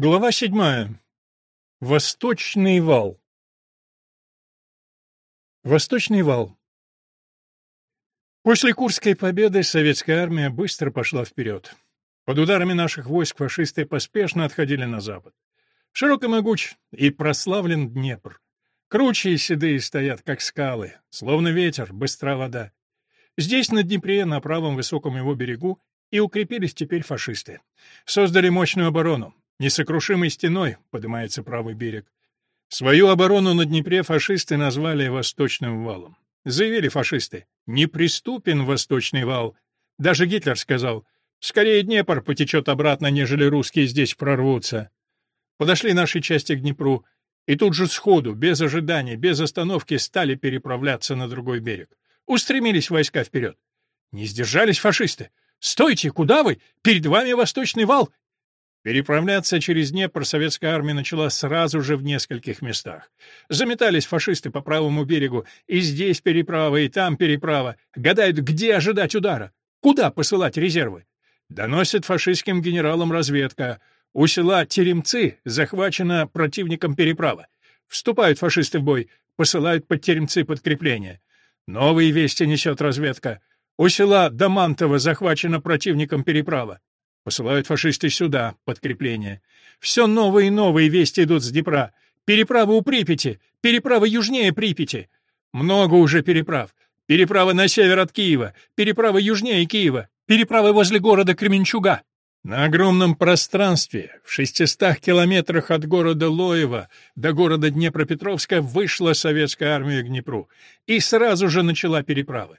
Глава седьмая. Восточный вал. Восточный вал. После Курской победы советская армия быстро пошла вперед. Под ударами наших войск фашисты поспешно отходили на запад. Широк и могуч и прославлен Днепр. Круче и седые стоят, как скалы, словно ветер, быстра вода. Здесь, на Днепре, на правом высоком его берегу, и укрепились теперь фашисты. Создали мощную оборону. Несокрушимой стеной поднимается правый берег. Свою оборону на Днепре фашисты назвали «Восточным валом». Заявили фашисты «Неприступен Восточный вал». Даже Гитлер сказал «Скорее Днепр потечет обратно, нежели русские здесь прорвутся». Подошли наши части к Днепру, и тут же сходу, без ожиданий, без остановки стали переправляться на другой берег. Устремились войска вперед. Не сдержались фашисты. «Стойте! Куда вы? Перед вами Восточный вал! Переправляться через Днепр советская армия начала сразу же в нескольких местах. Заметались фашисты по правому берегу, и здесь переправа, и там переправа. Гадают, где ожидать удара, куда посылать резервы. Доносит фашистским генералам разведка. У села Теремцы захвачена противником переправа. Вступают фашисты в бой, посылают под Теремцы подкрепление. Новые вести несет разведка. У села Домантово захвачена противником переправа. Посылают фашисты сюда, подкрепление. Все новые и новые вести идут с Днепра. Переправа у Припяти, переправа южнее Припяти. Много уже переправ. Переправа на север от Киева, переправа южнее Киева, переправа возле города Кременчуга. На огромном пространстве, в 600 километрах от города Лоева до города Днепропетровска, вышла советская армия к Днепру и сразу же начала переправы.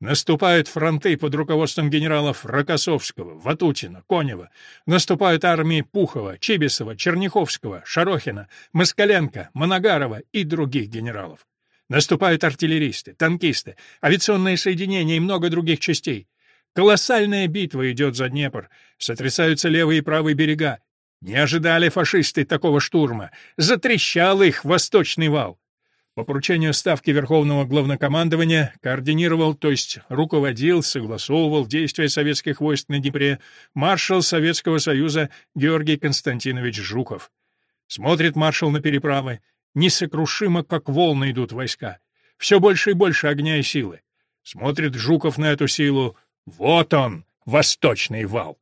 Наступают фронты под руководством генералов Рокоссовского, Ватутина, Конева. Наступают армии Пухова, Чибисова, Черняховского, Шарохина, Москаленко, Моногарова и других генералов. Наступают артиллеристы, танкисты, авиационные соединения и много других частей. Колоссальная битва идет за Днепр. Сотрясаются левые и правые берега. Не ожидали фашисты такого штурма. Затрещал их восточный вал. По поручению Ставки Верховного Главнокомандования координировал, то есть руководил, согласовывал действия советских войск на Днепре маршал Советского Союза Георгий Константинович Жуков. Смотрит маршал на переправы. Несокрушимо, как волны идут войска. Все больше и больше огня и силы. Смотрит Жуков на эту силу. Вот он, восточный вал.